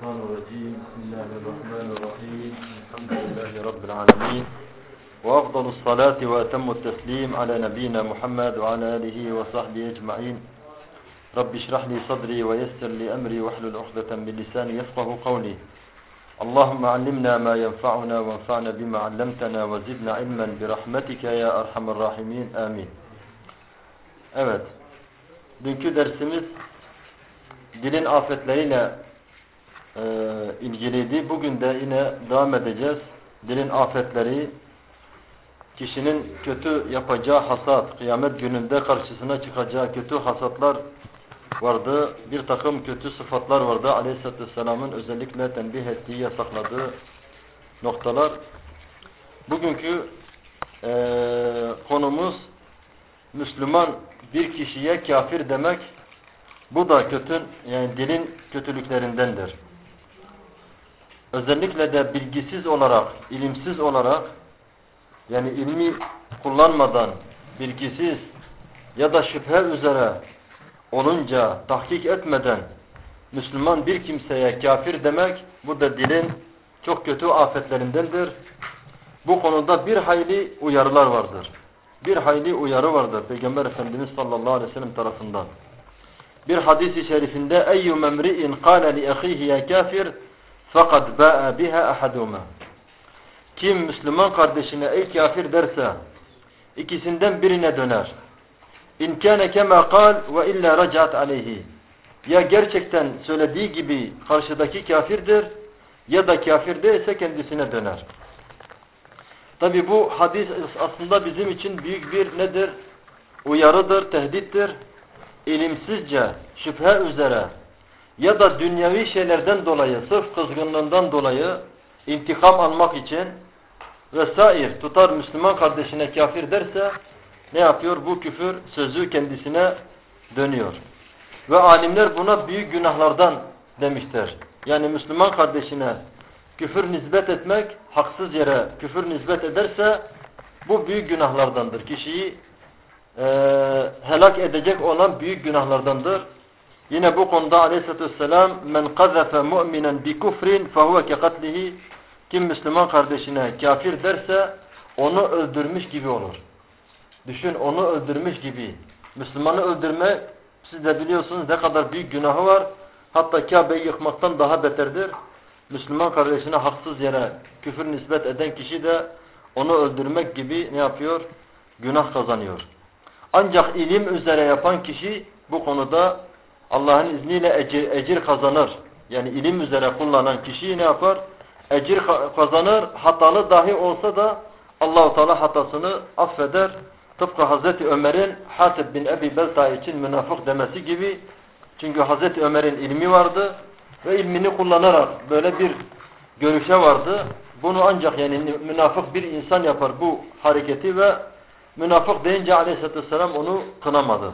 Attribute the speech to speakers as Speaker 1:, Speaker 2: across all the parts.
Speaker 1: الشيطان الرجيم. بسم الله الرحمن الرحيم. الحمد لله رب العالمين. وأفضل الصلاة وأتم التسليم على نبينا محمد وعلى آله وصحبه أجمعين. رب اشرح لي صدري ويسر لي أمري واحلل عقدة من لساني يفقه قولي. اللهم علمنا ما ينفعنا وانفعنا بما علمتنا وزدنا علما برحمتك يا أرحم الراحمين. آمين. Evet. Dünkü dersimiz dilin afetleriyle e, ilgiliydi. Bugün de yine devam edeceğiz. Dilin afetleri, kişinin kötü yapacağı hasat, kıyamet gününde karşısına çıkacağı kötü hasatlar vardı. Bir takım kötü sıfatlar vardı. Aleyhisselatü Vesselam'ın özellikle tembih ettiği, yasakladığı noktalar. Bugünkü e, konumuz Müslüman bir kişiye kafir demek bu da kötü yani dilin kötülüklerindendir. Özellikle de bilgisiz olarak, ilimsiz olarak yani ilmi kullanmadan bilgisiz ya da şüphe üzere olunca tahkik etmeden Müslüman bir kimseye kafir demek bu da dilin çok kötü afetlerindendir. Bu konuda bir hayli uyarılar vardır. Bir hayli uyarı vardır Peygamber Efendimiz sallallahu aleyhi ve sellem tarafından. Bir hadis-i şerifinde memri'in kâle li ahihi ya kafir fakat ba'a biha ahaduma. Kim Müslüman kardeşine ey kafir derse ikisinden birine döner. İn kâne kema kal ve illa racat aleyhi. Ya gerçekten söylediği gibi karşıdaki kafirdir ya da kafir değilse kendisine döner. Tabi bu hadis aslında bizim için büyük bir nedir? Uyarıdır, tehdittir. İlimsizce, şüphe üzere ya da dünyevi şeylerden dolayı, sırf kızgınlığından dolayı intikam almak için vesair tutar Müslüman kardeşine kafir derse ne yapıyor? Bu küfür sözü kendisine dönüyor. Ve alimler buna büyük günahlardan demişler. Yani Müslüman kardeşine küfür nispet etmek, haksız yere küfür nispet ederse bu büyük günahlardandır. Kişiyi e, helak edecek olan büyük günahlardandır. Yine bu konuda aleyhissalatü vesselam men kazefe mu'minen bi kufrin fehuve ke katlihi kim Müslüman kardeşine kafir derse onu öldürmüş gibi olur. Düşün onu öldürmüş gibi. Müslümanı öldürme siz de biliyorsunuz ne kadar büyük günahı var. Hatta Kabe'yi yıkmaktan daha beterdir. Müslüman kardeşine haksız yere küfür nispet eden kişi de onu öldürmek gibi ne yapıyor? Günah kazanıyor. Ancak ilim üzere yapan kişi bu konuda Allah'ın izniyle ecir, ecir kazanır. Yani ilim üzere kullanan kişi ne yapar? Ecir kazanır. Hatalı dahi olsa da Allahu Teala hatasını affeder. Tıpkı Hazreti Ömer'in Hatib bin Ebi Belta için münafık demesi gibi. Çünkü Hazreti Ömer'in ilmi vardı ve ilmini kullanarak böyle bir görüşe vardı. Bunu ancak yani münafık bir insan yapar bu hareketi ve münafık deyince aleyhissalatü vesselam onu kınamadı.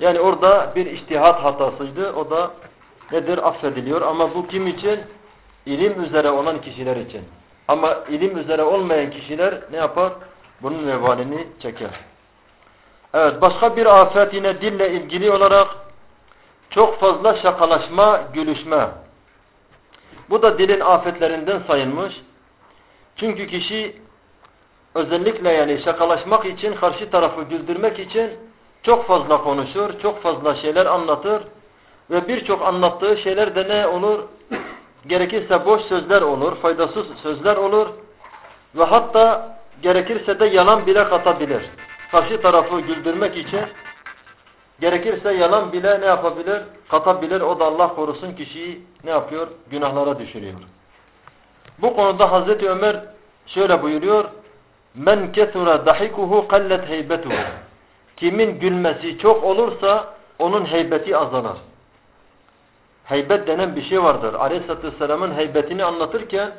Speaker 1: Yani orada bir iştihat hatasıydı. O da nedir? Affediliyor. Ama bu kim için? İlim üzere olan kişiler için. Ama ilim üzere olmayan kişiler ne yapar? Bunun vebalini çeker. Evet başka bir afet yine dille ilgili olarak çok fazla şakalaşma, gülüşme. Bu da dilin afetlerinden sayılmış. Çünkü kişi özellikle yani şakalaşmak için, karşı tarafı güldürmek için çok fazla konuşur, çok fazla şeyler anlatır ve birçok anlattığı şeyler de ne olur? Gerekirse boş sözler olur, faydasız sözler olur ve hatta gerekirse de yalan bile katabilir. Karşı tarafı güldürmek için gerekirse yalan bile ne yapabilir? Katabilir. O da Allah korusun kişiyi ne yapıyor? Günahlara düşürüyor. Bu konuda Hazreti Ömer şöyle buyuruyor. Men kesura dahikuhu kallet heybetuhu. Kimin gülmesi çok olursa onun heybeti azalır. Heybet denen bir şey vardır. Aleyhisselatü Vesselam'ın heybetini anlatırken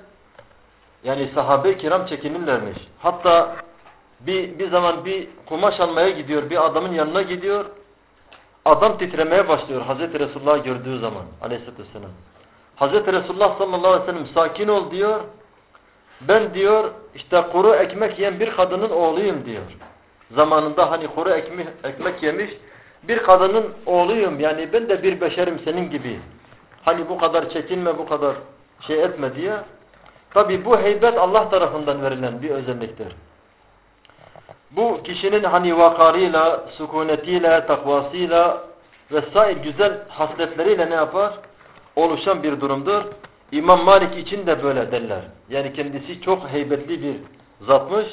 Speaker 1: yani sahabe-i kiram çekinirlermiş. Hatta bir, bir zaman bir kumaş almaya gidiyor. Bir adamın yanına gidiyor. Adam titremeye başlıyor Hazreti Resulullah gördüğü zaman aleyhisselatü vesselam. Hazreti Resulullah sallallahu aleyhi ve sellem sakin ol diyor. Ben diyor işte kuru ekmek yiyen bir kadının oğluyum diyor. Zamanında hani kuru ekmek, ekmek yemiş bir kadının oğluyum yani ben de bir beşerim senin gibi. Hani bu kadar çekinme, bu kadar şey etme diye. Tabi bu heybet Allah tarafından verilen bir özelliktir. Bu kişinin hani vakarıyla, sükunetiyle, takvasıyla vesaire güzel hasletleriyle ne yapar? Oluşan bir durumdur. İmam Malik için de böyle derler. Yani kendisi çok heybetli bir zatmış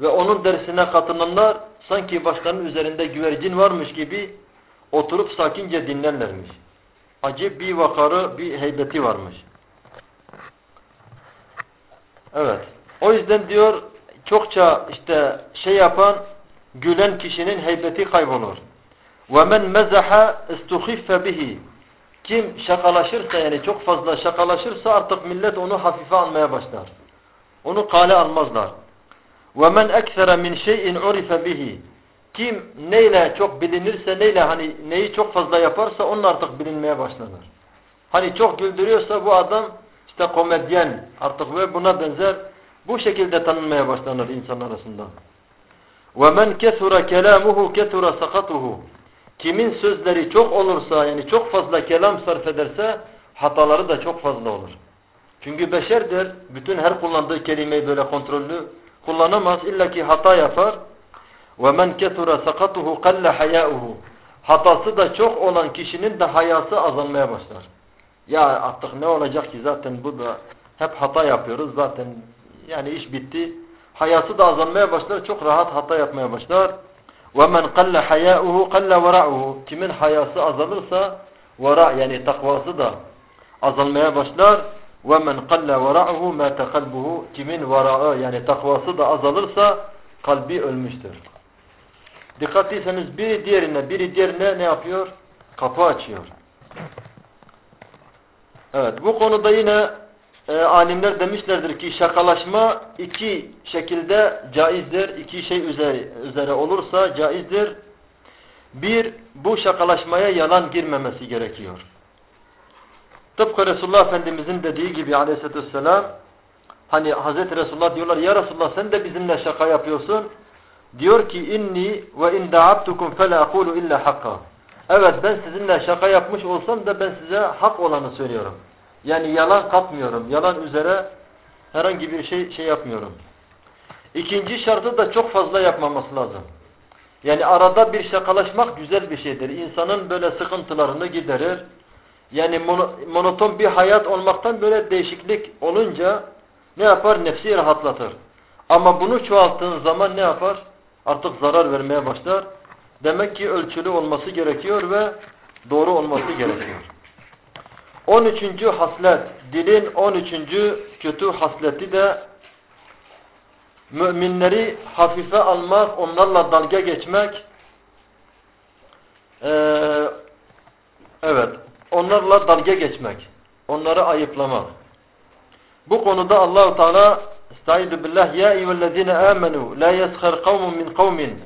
Speaker 1: ve onun dersine katılanlar sanki başlarının üzerinde güvercin varmış gibi oturup sakince dinlerlermiş. Acip bir vakarı, bir heybeti varmış. Evet. O yüzden diyor çokça işte şey yapan gülen kişinin heybeti kaybolur. وَمَنْ مَزَحَ اِسْتُخِفَّ بِهِ Kim şakalaşırsa yani çok fazla şakalaşırsa artık millet onu hafife almaya başlar. Onu kale almazlar. وَمَنْ اَكْثَرَ مِنْ شَيْءٍ عُرِفَ بِهِ Kim neyle çok bilinirse neyle hani neyi çok fazla yaparsa onun artık bilinmeye başlanır. Hani çok güldürüyorsa bu adam işte komedyen artık ve buna benzer bu şekilde tanınmaya başlanır insan arasında. وَمَنْ كَثُرَ كَلَامُهُ كَثُرَ سَقَطُهُ Kimin sözleri çok olursa yani çok fazla kelam sarf ederse hataları da çok fazla olur. Çünkü beşerdir. Bütün her kullandığı kelimeyi böyle kontrollü kullanamaz. İlla ki hata yapar. وَمَنْ كَثُرَ سَقَطُهُ قَلَّ حَيَاؤُهُ Hatası da çok olan kişinin de hayası azalmaya başlar. Ya artık ne olacak ki zaten bu da hep hata yapıyoruz zaten yani iş bitti. Hayası da azalmaya başlar. Çok rahat hata yapmaya başlar. وَمَنْ قَلَّ حَيَاؤُهُ قَلَّ وَرَعُهُ Kimin hayası azalırsa vara yani takvası da azalmaya başlar. Ve men qalle vera'uhu mâte kalbuhu. Kimin verağı yani takvası da azalırsa kalbi ölmüştür. Dikkatliyseniz biri diğerine, biri diğerine ne yapıyor? Kapı açıyor. Evet bu konuda yine e, alimler demişlerdir ki şakalaşma iki şekilde caizdir. İki şey üzeri, üzere olursa caizdir. Bir, bu şakalaşmaya yalan girmemesi gerekiyor. Tıpkı Resulullah Efendimizin dediği gibi aleyhissalatü vesselam hani Hazreti Resulullah diyorlar ya Resulullah sen de bizimle şaka yapıyorsun. Diyor ki inni ve in da'abtukum fela aqulu illa hakka. Evet ben sizinle şaka yapmış olsam da ben size hak olanı söylüyorum. Yani yalan katmıyorum. Yalan üzere herhangi bir şey şey yapmıyorum. İkinci şartı da çok fazla yapmaması lazım. Yani arada bir şakalaşmak güzel bir şeydir. İnsanın böyle sıkıntılarını giderir. Yani monoton bir hayat olmaktan böyle değişiklik olunca ne yapar? Nefsi rahatlatır. Ama bunu çoğalttığın zaman ne yapar? Artık zarar vermeye başlar. Demek ki ölçülü olması gerekiyor ve doğru olması gerekiyor. 13. haslet, dilin 13. kötü hasleti de müminleri hafife almak, onlarla dalga geçmek, ee, evet, onlarla dalga geçmek, onları ayıplamak. Bu konuda Allahu Teala Estaizu billah ya eyyühellezine amenu la yeskhar kavmun min kavmin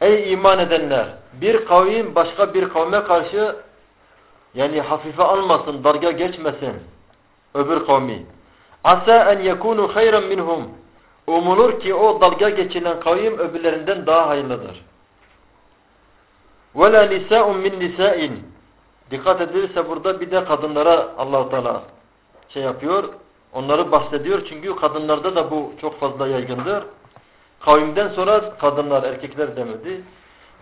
Speaker 1: Ey iman edenler bir kavim başka bir kavme karşı yani hafife almasın, darga geçmesin öbür kavmi. Asa en yekunu hayran minhum. Umulur ki o dalga geçilen kavim öbürlerinden daha hayırlıdır. Ve la nisa'un min nisa'in. Dikkat edilirse burada bir de kadınlara Allah Teala şey yapıyor. Onları bahsediyor çünkü kadınlarda da bu çok fazla yaygındır. Kavimden sonra kadınlar, erkekler demedi.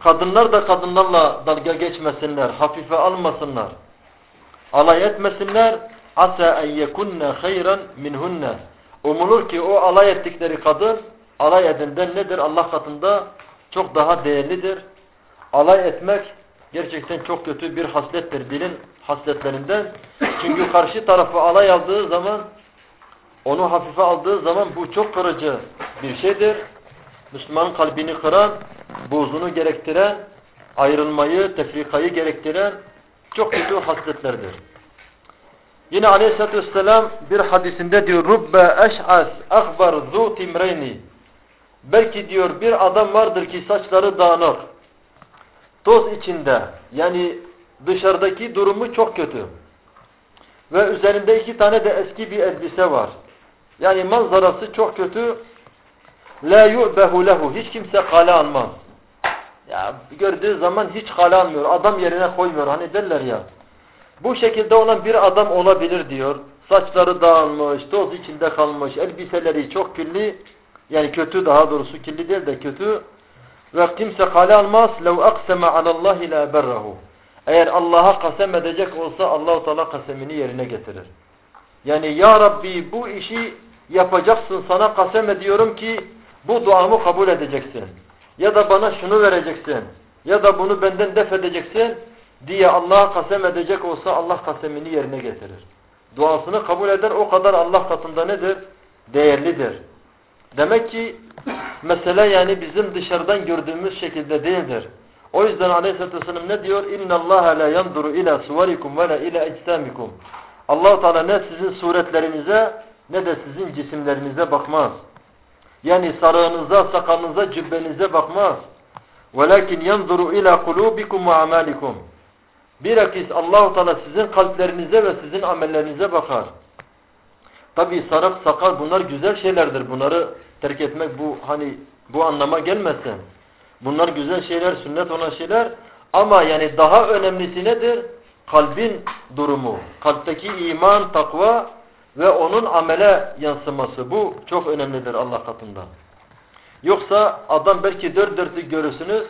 Speaker 1: Kadınlar da kadınlarla dalga geçmesinler, hafife almasınlar. Alay etmesinler. Asa en yekunne hayran minhunne. Umulur ki o alay ettikleri kadın alay edenden nedir? Allah katında çok daha değerlidir. Alay etmek gerçekten çok kötü bir haslettir dilin hasletlerinden. Çünkü karşı tarafı alay aldığı zaman onu hafife aldığı zaman bu çok kırıcı bir şeydir. Müslümanın kalbini kıran, buzunu gerektiren, ayrılmayı, tefrikayı gerektiren çok kötü hasletlerdir. Yine aleyhissalatü vesselam bir hadisinde diyor Rubbe eş'as akbar zu timreyni Belki diyor bir adam vardır ki saçları dağınık. Toz içinde. Yani dışarıdaki durumu çok kötü. Ve üzerinde iki tane de eski bir elbise var. Yani manzarası çok kötü. La yu'behu lehu. Hiç kimse kale almaz. Ya gördüğü zaman hiç kale almıyor. Adam yerine koymuyor. Hani derler ya. Bu şekilde olan bir adam olabilir diyor. Saçları dağılmış, toz içinde kalmış, elbiseleri çok kirli. Yani kötü daha doğrusu kirli değil de kötü. Ve kimse kale almaz lev akseme alallahi la berrahu. Eğer Allah'a kasem edecek olsa Allahu Teala kasemini yerine getirir. Yani ya Rabbi bu işi yapacaksın sana kasem ediyorum ki bu duamı kabul edeceksin. Ya da bana şunu vereceksin. Ya da bunu benden def edeceksin diye Allah'a kasem edecek olsa Allah kasemini yerine getirir. Duasını kabul eder o kadar Allah katında nedir? Değerlidir. Demek ki mesele yani bizim dışarıdan gördüğümüz şekilde değildir. O yüzden Aleyhisselatü Vesselam ne diyor? اِنَّ اللّٰهَ لَا يَنْدُرُ اِلَى سُوَرِكُمْ وَلَا اِلَى اَجْسَامِكُمْ allah Teala ne sizin suretlerinize ne de sizin cisimlerinize bakmaz. Yani sarığınıza, sakalınıza, cübbenize bakmaz. وَلَكِنْ يَنْظُرُ اِلَى قُلُوبِكُمْ وَعَمَالِكُمْ Bilakis Allahu Teala sizin kalplerinize ve sizin amellerinize bakar. Tabi sarık, sakal bunlar güzel şeylerdir. Bunları terk etmek bu hani bu anlama gelmesin. Bunlar güzel şeyler, sünnet olan şeyler. Ama yani daha önemlisi nedir? Kalbin durumu. Kalpteki iman, takva ve onun amele yansıması. Bu çok önemlidir Allah katında. Yoksa adam belki dört dörtlük görürsünüz,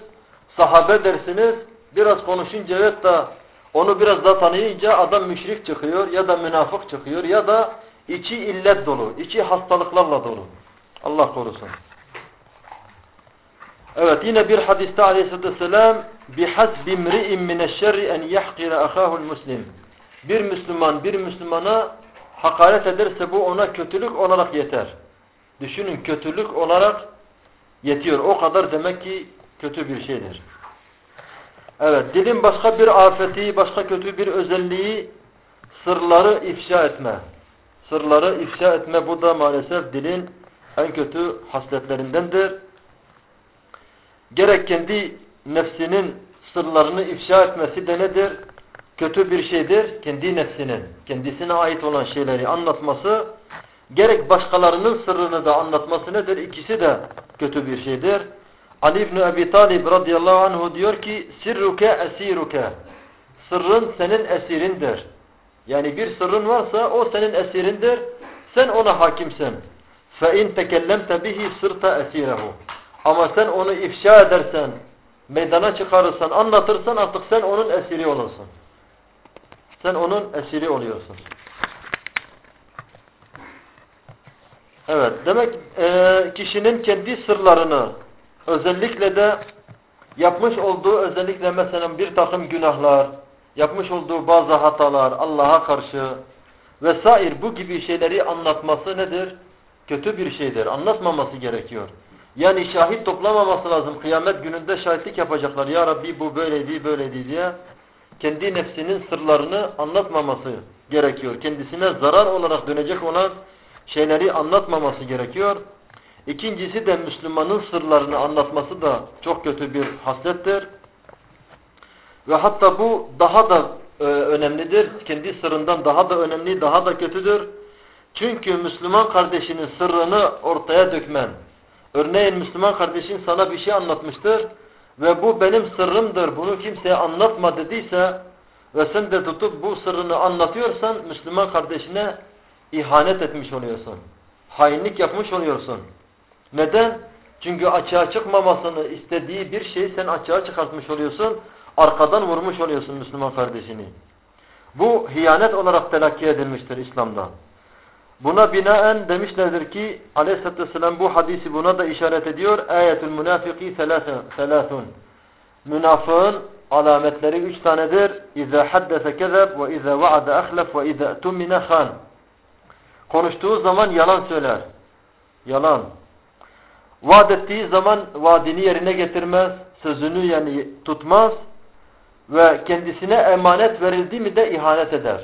Speaker 1: sahabe dersiniz, biraz konuşunca evet da onu biraz daha tanıyınca adam müşrik çıkıyor ya da münafık çıkıyor ya da içi illet dolu, içi hastalıklarla dolu. Allah korusun. Evet yine bir hadiste aleyhissalatü vesselam بِحَسْبِ مْرِئٍ مِنَ الشَّرِّ اَنْ يَحْقِرَ اَخَاهُ الْمُسْلِمِ Bir Müslüman bir Müslümana hakaret ederse bu ona kötülük olarak yeter. Düşünün kötülük olarak yetiyor. O kadar demek ki kötü bir şeydir. Evet dilin başka bir afeti, başka kötü bir özelliği sırları ifşa etme. Sırları ifşa etme bu da maalesef dilin en kötü hasletlerindendir. Gerek kendi nefsinin sırlarını ifşa etmesi de nedir? Kötü bir şeydir. Kendi nefsinin, kendisine ait olan şeyleri anlatması, gerek başkalarının sırrını da anlatması nedir? İkisi de kötü bir şeydir. Ali İbni Ebi Talib radıyallahu anhu diyor ki, sirruke esiruke. Sırrın senin esirindir. Yani bir sırrın varsa o senin esirindir. Sen ona hakimsin. فَاِنْ تَكَلَّمْتَ بِهِ سِرْتَ اَسِيرَهُ Ama sen onu ifşa edersen, meydana çıkarırsan, anlatırsan artık sen onun esiri olursun. Sen onun esiri oluyorsun. Evet, demek e, kişinin kendi sırlarını özellikle de yapmış olduğu özellikle mesela bir takım günahlar, yapmış olduğu bazı hatalar Allah'a karşı vesaire bu gibi şeyleri anlatması nedir? Kötü bir şeydir. Anlatmaması gerekiyor. Yani şahit toplamaması lazım. Kıyamet gününde şahitlik yapacaklar. Ya Rabbi bu böyleydi, böyleydi diye. Kendi nefsinin sırlarını anlatmaması gerekiyor. Kendisine zarar olarak dönecek olan şeyleri anlatmaması gerekiyor. İkincisi de Müslümanın sırlarını anlatması da çok kötü bir haslettir. Ve hatta bu daha da e, önemlidir. Kendi sırrından daha da önemli, daha da kötüdür. Çünkü Müslüman kardeşinin sırrını ortaya dökmen. Örneğin Müslüman kardeşin sana bir şey anlatmıştır ve bu benim sırrımdır, bunu kimseye anlatma dediyse ve sen de tutup bu sırrını anlatıyorsan Müslüman kardeşine ihanet etmiş oluyorsun. Hainlik yapmış oluyorsun. Neden? Çünkü açığa çıkmamasını istediği bir şeyi sen açığa çıkartmış oluyorsun. Arkadan vurmuş oluyorsun Müslüman kardeşini. Bu hiyanet olarak telakki edilmiştir İslam'da. Buna binaen demişlerdir ki aleyhissalatü vesselam bu hadisi buna da işaret ediyor. Ayetül münafiki selâthun. Münafığın alametleri üç tanedir. İzâ haddese kezeb ve izâ vaade ahlef ve izâ tummine khan. Konuştuğu zaman yalan söyler. Yalan. Vaat ettiği zaman vaadini yerine getirmez. Sözünü yani tutmaz. Ve kendisine emanet verildi mi de ihanet eder.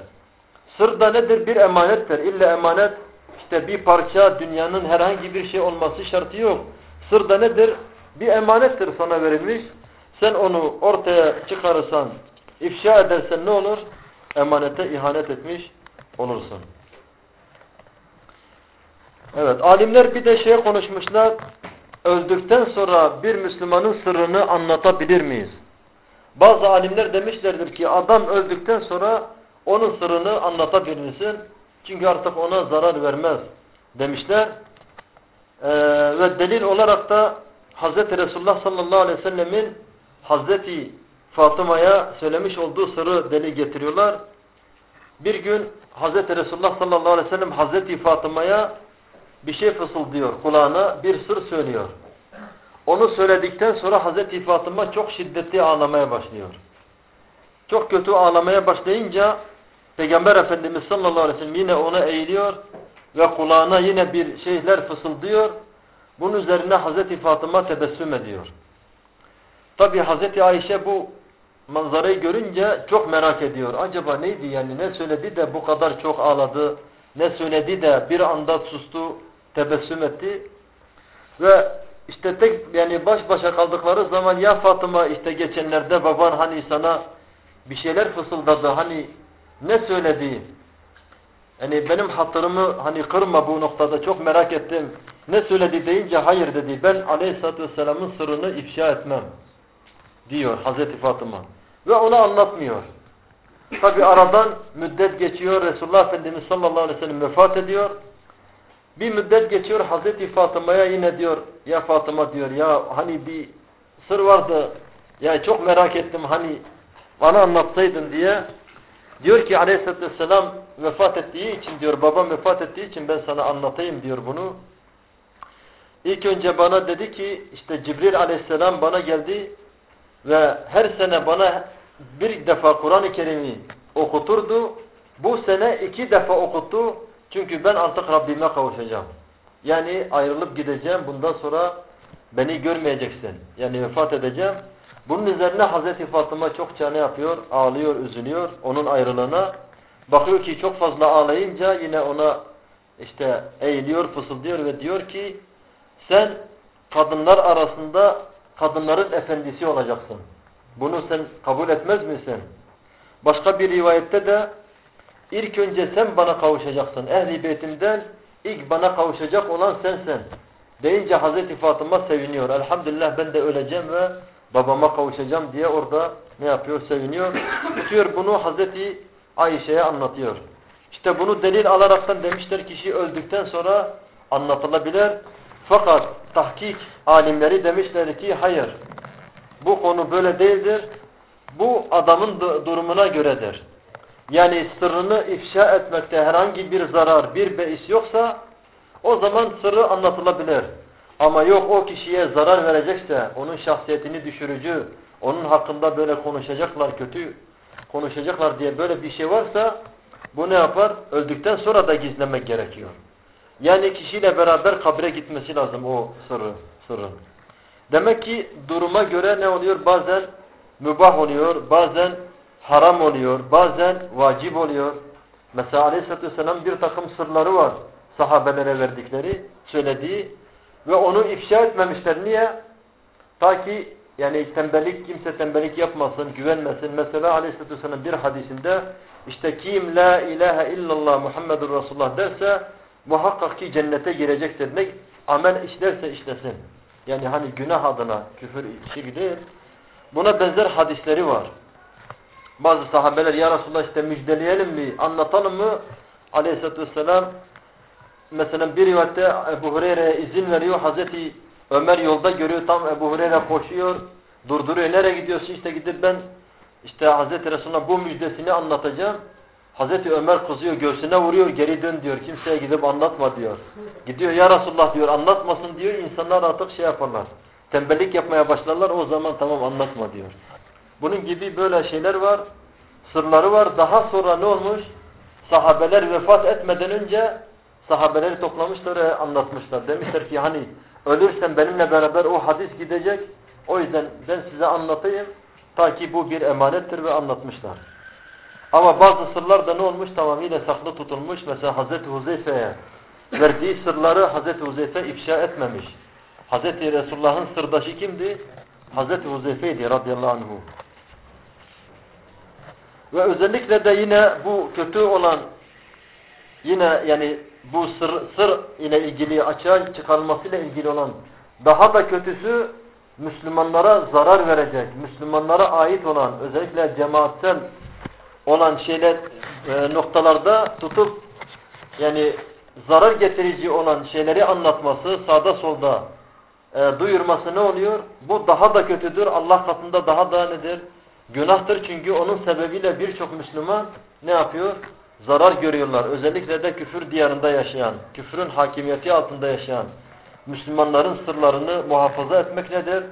Speaker 1: Sır da nedir? Bir emanettir. İlla emanet işte bir parça dünyanın herhangi bir şey olması şartı yok. Sır da nedir? Bir emanettir sana verilmiş. Sen onu ortaya çıkarırsan, ifşa edersen ne olur? Emanete ihanet etmiş olursun. Evet, alimler bir de şey konuşmuşlar. Öldükten sonra bir Müslümanın sırrını anlatabilir miyiz? Bazı alimler demişlerdir ki adam öldükten sonra onun sırrını anlatabilirsin. Çünkü artık ona zarar vermez demişler. Ee, ve delil olarak da Hz. Resulullah sallallahu aleyhi ve sellemin Hz. Fatıma'ya söylemiş olduğu sırrı delil getiriyorlar. Bir gün Hz. Resulullah sallallahu aleyhi ve sellem Hz. Fatıma'ya bir şey fısıldıyor kulağına bir sır söylüyor. Onu söyledikten sonra Hz. Fatıma çok şiddetli ağlamaya başlıyor. Çok kötü ağlamaya başlayınca Peygamber Efendimiz sallallahu aleyhi ve sellem yine ona eğiliyor ve kulağına yine bir şeyler fısıldıyor. Bunun üzerine Hz. Fatıma tebessüm ediyor. Tabi Hz. Ayşe bu manzarayı görünce çok merak ediyor. Acaba neydi yani ne söyledi de bu kadar çok ağladı, ne söyledi de bir anda sustu, tebessüm etti. Ve işte tek yani baş başa kaldıkları zaman ya Fatıma işte geçenlerde baban hani sana bir şeyler fısıldadı hani ne söyledi? Yani benim hatırımı hani kırma bu noktada çok merak ettim. Ne söyledi deyince hayır dedi. Ben aleyhissalatü vesselamın sırrını ifşa etmem diyor Hazreti Fatıma. Ve onu anlatmıyor. Tabi aradan müddet geçiyor. Resulullah Efendimiz sallallahu aleyhi ve sellem vefat ediyor. Bir müddet geçiyor Hazreti Fatıma'ya yine diyor ya Fatıma diyor ya hani bir sır vardı ya çok merak ettim hani bana anlatsaydın diye diyor ki aleyhissalatü vesselam vefat ettiği için diyor babam vefat ettiği için ben sana anlatayım diyor bunu. İlk önce bana dedi ki işte Cibril aleyhisselam bana geldi ve her sene bana bir defa Kur'an-ı Kerim'i okuturdu. Bu sene iki defa okuttu. Çünkü ben artık Rabbime kavuşacağım. Yani ayrılıp gideceğim. Bundan sonra beni görmeyeceksin. Yani vefat edeceğim. Bunun üzerine Hazreti Fatıma çokça ne yapıyor? Ağlıyor, üzülüyor onun ayrılığına. Bakıyor ki çok fazla ağlayınca yine ona işte eğiliyor, fısıldıyor ve diyor ki sen kadınlar arasında kadınların efendisi olacaksın. Bunu sen kabul etmez misin? Başka bir rivayette de ilk önce sen bana kavuşacaksın. Ehli beytimden ilk bana kavuşacak olan sensin. Deyince Hazreti Fatıma seviniyor. Elhamdülillah ben de öleceğim ve babama kavuşacağım diye orada ne yapıyor? Seviniyor. Tutuyor bunu Hazreti Ayşe'ye anlatıyor. İşte bunu delil alaraktan demişler kişi öldükten sonra anlatılabilir. Fakat tahkik alimleri demişler ki hayır. Bu konu böyle değildir. Bu adamın durumuna göredir. Yani sırrını ifşa etmekte herhangi bir zarar, bir beis yoksa o zaman sırrı anlatılabilir. Ama yok o kişiye zarar verecekse, onun şahsiyetini düşürücü, onun hakkında böyle konuşacaklar, kötü konuşacaklar diye böyle bir şey varsa bu ne yapar? Öldükten sonra da gizlemek gerekiyor. Yani kişiyle beraber kabre gitmesi lazım o sırrı, sırrın. Demek ki duruma göre ne oluyor? Bazen mübah oluyor, bazen haram oluyor, bazen vacip oluyor. Mesela Aleyhisselatü Vesselam bir takım sırları var sahabelere verdikleri, söylediği ve onu ifşa etmemişler. Niye? Ta ki yani tembellik kimse tembellik yapmasın, güvenmesin. Mesela Aleyhisselatü Vesselam bir hadisinde işte kim la ilahe illallah Muhammedur Resulullah derse muhakkak ki cennete girecektir. Ne amel işlerse işlesin. Yani hani günah adına küfür şirk. Buna benzer hadisleri var. Bazı sahabeler ya Resulullah işte müjdeleyelim mi, anlatalım mı? Aleyhisselatü Vesselam mesela bir rivayette Ebu Hureyre'ye izin veriyor. Hazreti Ömer yolda görüyor tam Ebu Hureyre koşuyor. Durduruyor. Nereye gidiyorsun? İşte gidip ben işte Hazreti Resulullah bu müjdesini anlatacağım. Hazreti Ömer kızıyor, göğsüne vuruyor, geri dön diyor. Kimseye gidip anlatma diyor. Gidiyor ya Resulullah diyor, anlatmasın diyor. İnsanlar artık şey yaparlar. Tembellik yapmaya başlarlar, o zaman tamam anlatma diyor. Bunun gibi böyle şeyler var, sırları var. Daha sonra ne olmuş? Sahabeler vefat etmeden önce sahabeleri toplamışlar ve anlatmışlar. Demişler ki hani ölürsen benimle beraber o hadis gidecek. O yüzden ben size anlatayım. Ta ki bu bir emanettir ve anlatmışlar. Ama bazı sırlar da ne olmuş? Tamamıyla saklı tutulmuş. Mesela Hazreti Huzeyfe'ye verdiği sırları Hazreti Huzeyfe ifşa etmemiş. Hazreti Resulullah'ın sırdaşı kimdi? Hazreti Huzeyfe'ydi radıyallahu anhu. Ve özellikle de yine bu kötü olan yine yani bu sır, sır ile ilgili açığa çıkarılmasıyla ilgili olan daha da kötüsü Müslümanlara zarar verecek, Müslümanlara ait olan özellikle cemaatsel olan şeyler e, noktalarda tutup yani zarar getirici olan şeyleri anlatması, sağda solda e, duyurması ne oluyor? Bu daha da kötüdür. Allah katında daha da nedir? Günahtır çünkü onun sebebiyle birçok Müslüman ne yapıyor? Zarar görüyorlar. Özellikle de küfür diyarında yaşayan, küfrün hakimiyeti altında yaşayan Müslümanların sırlarını muhafaza etmek nedir?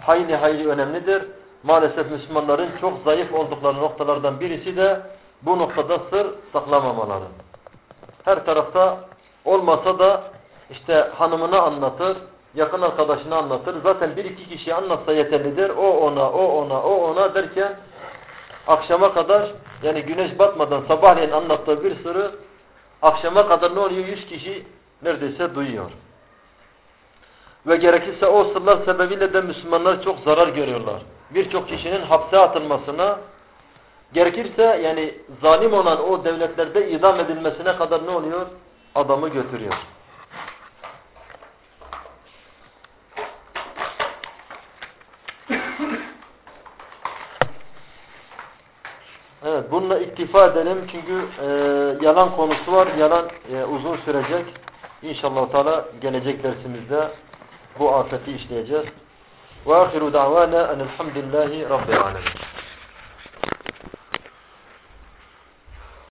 Speaker 1: Hayli hayli önemlidir. Maalesef Müslümanların çok zayıf oldukları noktalardan birisi de bu noktada sır saklamamaları. Her tarafta olmasa da işte hanımını anlatır, yakın arkadaşını anlatır. Zaten bir iki kişi anlatsa yeterlidir. O ona, o ona, o ona derken akşama kadar yani güneş batmadan sabahleyin anlattığı bir sırrı akşama kadar ne oluyor? Yüz kişi neredeyse duyuyor. Ve gerekirse o sırlar sebebiyle de Müslümanlar çok zarar görüyorlar. Birçok kişinin hapse atılmasına, gerekirse yani zalim olan o devletlerde idam edilmesine kadar ne oluyor? Adamı götürüyor. Evet, bununla iktifa edelim çünkü e, yalan konusu var, yalan e, uzun sürecek. İnşallah Teala gelecek dersimizde bu afeti işleyeceğiz. Ve ahiru davana enelhamdülillahi rabbil alemin.